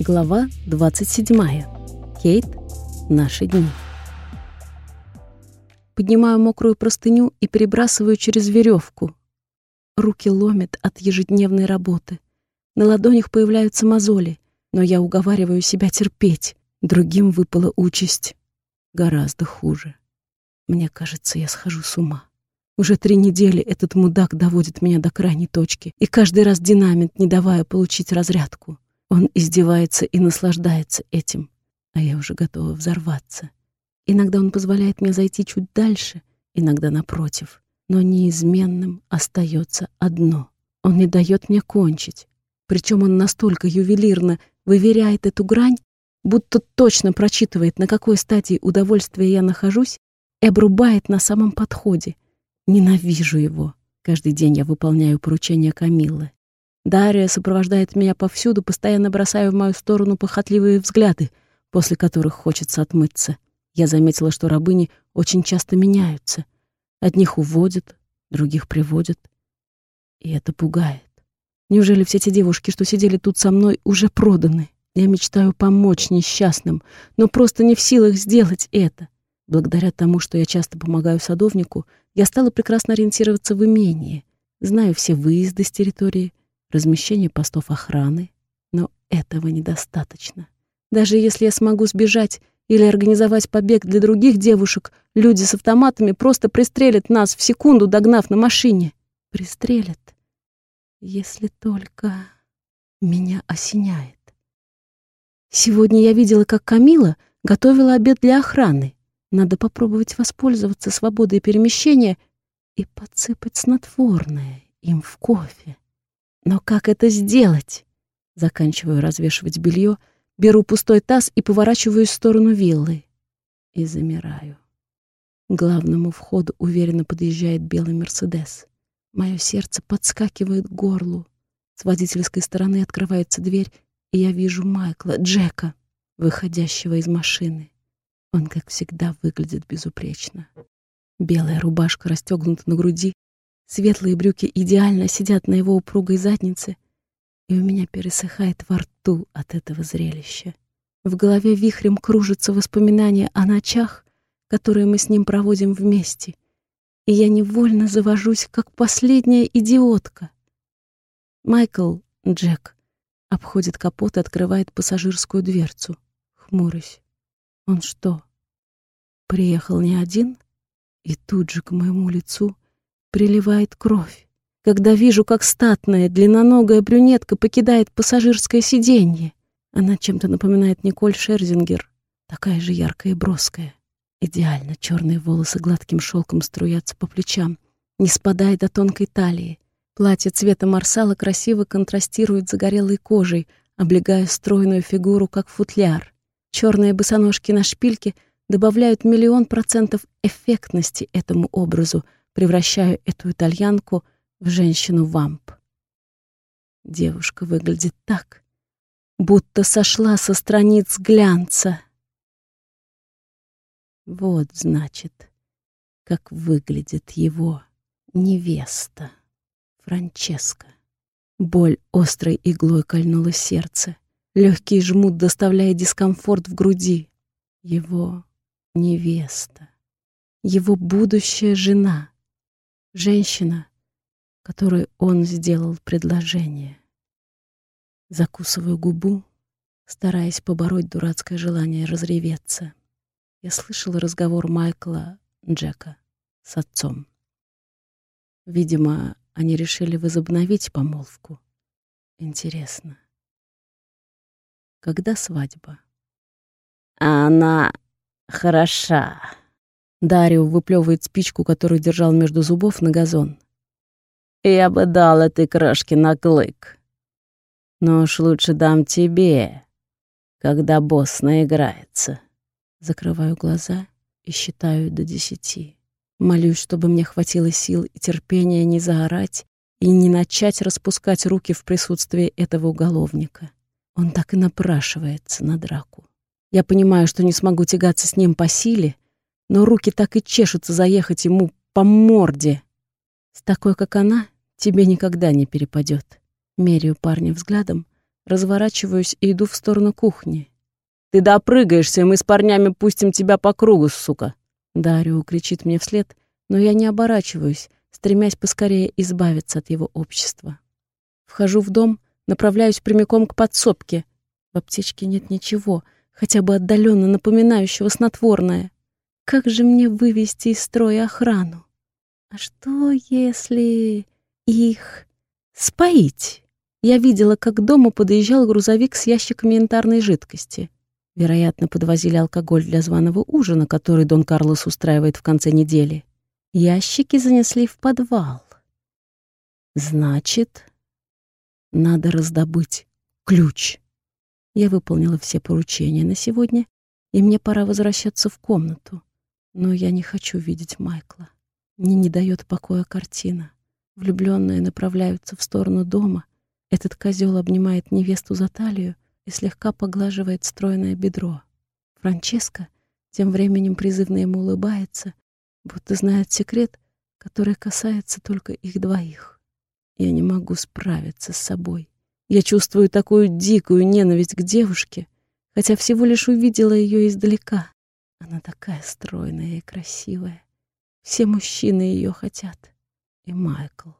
Глава 27. Кейт. Наши дни. Поднимаю мокрую простыню и перебрасываю через веревку. Руки ломят от ежедневной работы. На ладонях появляются мозоли, но я уговариваю себя терпеть. Другим выпала участь гораздо хуже. Мне кажется, я схожу с ума. Уже три недели этот мудак доводит меня до крайней точки, и каждый раз динамит, не давая получить разрядку. Он издевается и наслаждается этим, а я уже готова взорваться. Иногда он позволяет мне зайти чуть дальше, иногда напротив, но неизменным остается одно. Он не дает мне кончить. Причем он настолько ювелирно выверяет эту грань, будто точно прочитывает, на какой стадии удовольствия я нахожусь, и обрубает на самом подходе — Ненавижу его. Каждый день я выполняю поручения Камиллы. Дарья сопровождает меня повсюду, постоянно бросая в мою сторону похотливые взгляды, после которых хочется отмыться. Я заметила, что рабыни очень часто меняются. Одних уводят, других приводят. И это пугает. Неужели все те девушки, что сидели тут со мной, уже проданы? Я мечтаю помочь несчастным, но просто не в силах сделать это. Благодаря тому, что я часто помогаю садовнику, я стала прекрасно ориентироваться в имении. Знаю все выезды с территории, размещение постов охраны. Но этого недостаточно. Даже если я смогу сбежать или организовать побег для других девушек, люди с автоматами просто пристрелят нас в секунду, догнав на машине. Пристрелят. Если только меня осеняет. Сегодня я видела, как Камила готовила обед для охраны. Надо попробовать воспользоваться свободой перемещения и подсыпать снотворное им в кофе. Но как это сделать? Заканчиваю развешивать белье, беру пустой таз и поворачиваюсь в сторону виллы. И замираю. К главному входу уверенно подъезжает белый «Мерседес». Мое сердце подскакивает к горлу. С водительской стороны открывается дверь, и я вижу Майкла, Джека, выходящего из машины. Он, как всегда, выглядит безупречно. Белая рубашка расстегнута на груди, светлые брюки идеально сидят на его упругой заднице, и у меня пересыхает во рту от этого зрелища. В голове вихрем кружатся воспоминания о ночах, которые мы с ним проводим вместе, и я невольно завожусь, как последняя идиотка. Майкл, Джек, обходит капот и открывает пассажирскую дверцу, хмурясь. Он что, приехал не один? И тут же к моему лицу приливает кровь, когда вижу, как статная, длинноногая брюнетка покидает пассажирское сиденье. Она чем-то напоминает Николь Шерзингер, такая же яркая и броская. Идеально черные волосы гладким шелком струятся по плечам, не спадая до тонкой талии. Платье цвета марсала красиво контрастирует с загорелой кожей, облегая стройную фигуру, как футляр. Черные босоножки на шпильке добавляют миллион процентов эффектности этому образу, превращая эту итальянку в женщину-вамп. Девушка выглядит так, будто сошла со страниц глянца. Вот, значит, как выглядит его невеста, Франческа. Боль острой иглой кольнула сердце. Легкий жмут, доставляя дискомфорт в груди. Его невеста. Его будущая жена. Женщина, которой он сделал предложение. Закусываю губу, стараясь побороть дурацкое желание разреветься. Я слышала разговор Майкла Джека с отцом. Видимо, они решили возобновить помолвку. Интересно, когда свадьба. Она хороша. Дарио выплевывает спичку, которую держал между зубов, на газон. Я бы дал этой крошке на клык. Но уж лучше дам тебе, когда босс наиграется. Закрываю глаза и считаю до десяти. Молюсь, чтобы мне хватило сил и терпения не заорать и не начать распускать руки в присутствии этого уголовника. Он так и напрашивается на драку. Я понимаю, что не смогу тягаться с ним по силе, но руки так и чешутся заехать ему по морде. С такой, как она, тебе никогда не перепадет. Меряю парня взглядом, Разворачиваюсь и иду в сторону кухни. «Ты допрыгаешься, мы с парнями пустим тебя по кругу, сука!» Дарио кричит мне вслед, но я не оборачиваюсь, стремясь поскорее избавиться от его общества. Вхожу в дом, направляюсь прямиком к подсобке. В аптечке нет ничего, хотя бы отдаленно напоминающего снотворное. Как же мне вывести из строя охрану? А что, если их споить? Я видела, как к дому подъезжал грузовик с ящиками янтарной жидкости. Вероятно, подвозили алкоголь для званого ужина, который Дон Карлос устраивает в конце недели. Ящики занесли в подвал. Значит, надо раздобыть ключ. Я выполнила все поручения на сегодня, и мне пора возвращаться в комнату. Но я не хочу видеть Майкла. Мне не дает покоя картина. Влюбленные направляются в сторону дома. Этот козел обнимает невесту за талию и слегка поглаживает стройное бедро. Франческа тем временем призывно ему улыбается, будто знает секрет, который касается только их двоих. Я не могу справиться с собой. Я чувствую такую дикую ненависть к девушке, хотя всего лишь увидела ее издалека. Она такая стройная и красивая. Все мужчины ее хотят. И Майкл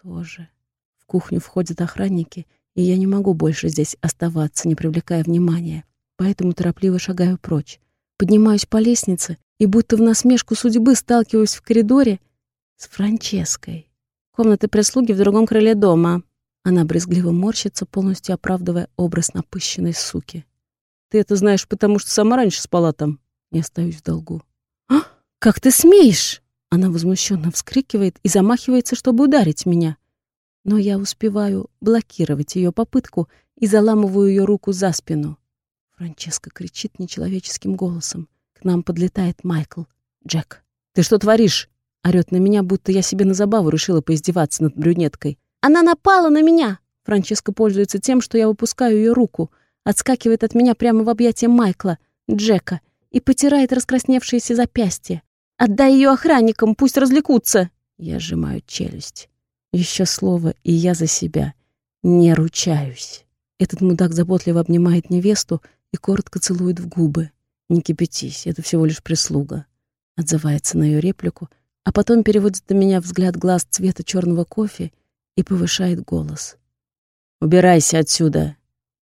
тоже. В кухню входят охранники, и я не могу больше здесь оставаться, не привлекая внимания. Поэтому торопливо шагаю прочь. Поднимаюсь по лестнице и будто в насмешку судьбы сталкиваюсь в коридоре с Франческой. Комнаты прислуги в другом крыле дома. Она брезгливо морщится, полностью оправдывая образ напыщенной суки. «Ты это знаешь, потому что сама раньше спала там?» Не остаюсь в долгу. «А? Как ты смеешь?» Она возмущенно вскрикивает и замахивается, чтобы ударить меня. Но я успеваю блокировать ее попытку и заламываю ее руку за спину. Франческа кричит нечеловеческим голосом. К нам подлетает Майкл. «Джек, ты что творишь?» Орёт на меня, будто я себе на забаву решила поиздеваться над брюнеткой. «Она напала на меня!» Франческа пользуется тем, что я выпускаю ее руку, отскакивает от меня прямо в объятия Майкла, Джека, и потирает раскрасневшиеся запястья. «Отдай ее охранникам, пусть развлекутся!» Я сжимаю челюсть. Еще слово, и я за себя не ручаюсь. Этот мудак заботливо обнимает невесту и коротко целует в губы. «Не кипятись, это всего лишь прислуга», — отзывается на ее реплику — а потом переводит на меня взгляд глаз цвета черного кофе и повышает голос. «Убирайся отсюда!»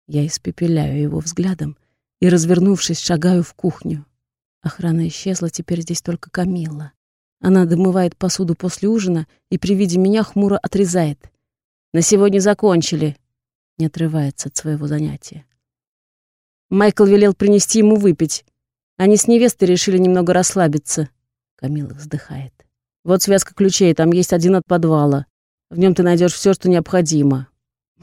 Я испепеляю его взглядом и, развернувшись, шагаю в кухню. Охрана исчезла, теперь здесь только Камилла. Она домывает посуду после ужина и при виде меня хмуро отрезает. «На сегодня закончили!» Не отрывается от своего занятия. Майкл велел принести ему выпить. Они с невестой решили немного расслабиться. Камила вздыхает. Вот связка ключей, там есть один от подвала. В нем ты найдешь все, что необходимо.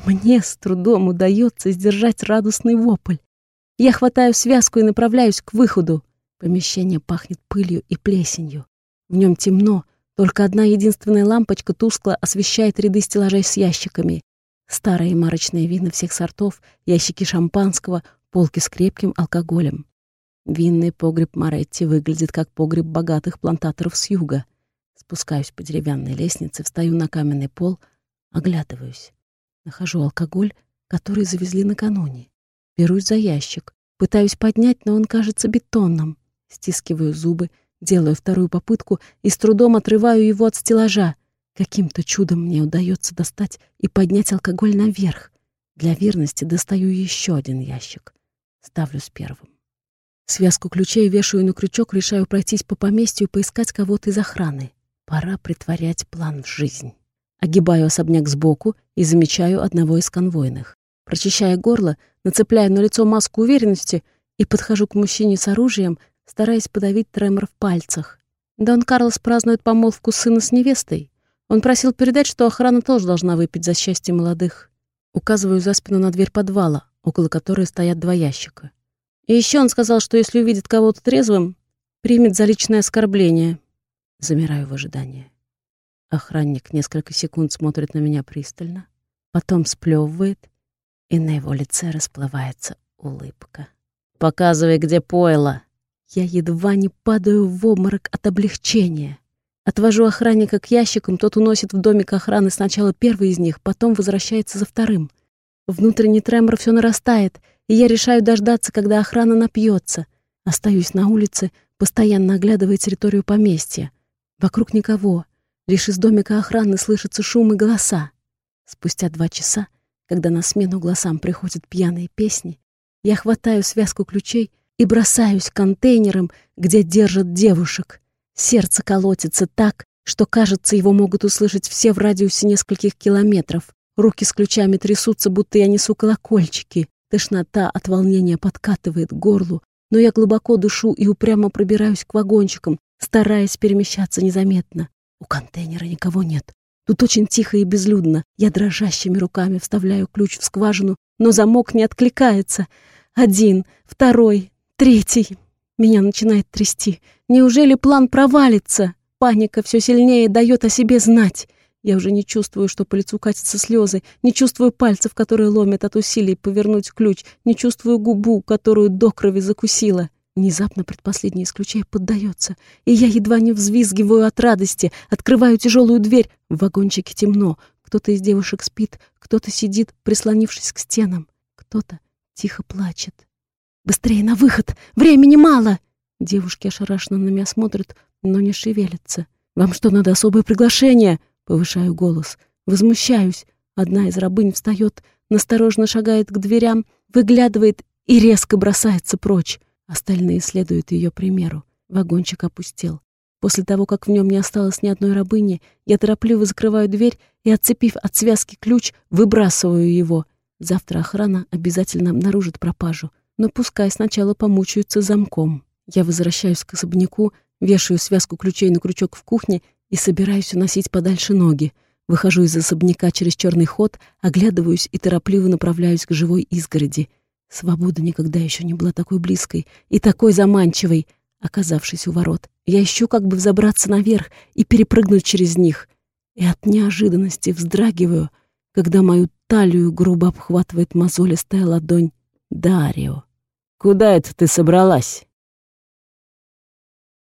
Мне с трудом удается сдержать радостный вопль. Я хватаю связку и направляюсь к выходу. Помещение пахнет пылью и плесенью. В нем темно, только одна единственная лампочка тускло освещает ряды стеллажей с ящиками. Старые марочные вина всех сортов, ящики шампанского, полки с крепким алкоголем. Винный погреб Моретти выглядит как погреб богатых плантаторов с юга. Спускаюсь по деревянной лестнице, встаю на каменный пол, оглядываюсь. Нахожу алкоголь, который завезли накануне. Берусь за ящик, пытаюсь поднять, но он кажется бетонным. Стискиваю зубы, делаю вторую попытку и с трудом отрываю его от стеллажа. Каким-то чудом мне удается достать и поднять алкоголь наверх. Для верности достаю еще один ящик. Ставлю с первым. Связку ключей вешаю на крючок, решаю пройтись по поместью и поискать кого-то из охраны. Пора притворять план в жизнь. Огибаю особняк сбоку и замечаю одного из конвойных. Прочищая горло, нацепляю на лицо маску уверенности и подхожу к мужчине с оружием, стараясь подавить тремор в пальцах. Дон Карлос празднует помолвку сына с невестой. Он просил передать, что охрана тоже должна выпить за счастье молодых. Указываю за спину на дверь подвала, около которой стоят два ящика. И еще он сказал, что если увидит кого-то трезвым, примет за личное оскорбление. Замираю в ожидании. Охранник несколько секунд смотрит на меня пристально, потом сплевывает, и на его лице расплывается улыбка. «Показывай, где пойло!» Я едва не падаю в обморок от облегчения. Отвожу охранника к ящикам, тот уносит в домик охраны сначала первый из них, потом возвращается за вторым. Внутренний тремор все нарастает, и я решаю дождаться, когда охрана напьется. Остаюсь на улице, постоянно оглядывая территорию поместья. Вокруг никого. Лишь из домика охраны слышатся шум и голоса. Спустя два часа, когда на смену голосам приходят пьяные песни, я хватаю связку ключей и бросаюсь к контейнерам, где держат девушек. Сердце колотится так, что, кажется, его могут услышать все в радиусе нескольких километров. Руки с ключами трясутся, будто я несу колокольчики. Тошнота от волнения подкатывает к горлу, но я глубоко душу и упрямо пробираюсь к вагончикам, стараясь перемещаться незаметно. У контейнера никого нет. Тут очень тихо и безлюдно. Я дрожащими руками вставляю ключ в скважину, но замок не откликается. Один, второй, третий. Меня начинает трясти. Неужели план провалится? Паника все сильнее дает о себе знать. Я уже не чувствую, что по лицу катятся слезы, не чувствую пальцев, которые ломят от усилий повернуть ключ, не чувствую губу, которую до крови закусила. Внезапно предпоследний из ключей поддается, и я едва не взвизгиваю от радости, открываю тяжелую дверь. В вагончике темно, кто-то из девушек спит, кто-то сидит, прислонившись к стенам, кто-то тихо плачет. «Быстрее на выход! Времени мало!» Девушки ошарашенно на меня смотрят, но не шевелятся. «Вам что, надо особое приглашение?» Повышаю голос. Возмущаюсь. Одна из рабынь встает, насторожно шагает к дверям, выглядывает и резко бросается прочь. Остальные следуют ее примеру. Вагончик опустел. После того, как в нем не осталось ни одной рабыни, я торопливо закрываю дверь и, отцепив от связки ключ, выбрасываю его. Завтра охрана обязательно обнаружит пропажу, но пускай сначала помучаются замком. Я возвращаюсь к особняку, вешаю связку ключей на крючок в кухне и собираюсь уносить подальше ноги. Выхожу из особняка через черный ход, оглядываюсь и торопливо направляюсь к живой изгороди. Свобода никогда еще не была такой близкой и такой заманчивой. Оказавшись у ворот, я ищу, как бы взобраться наверх и перепрыгнуть через них. И от неожиданности вздрагиваю, когда мою талию грубо обхватывает мозолистая ладонь Дарио. «Куда это ты собралась?»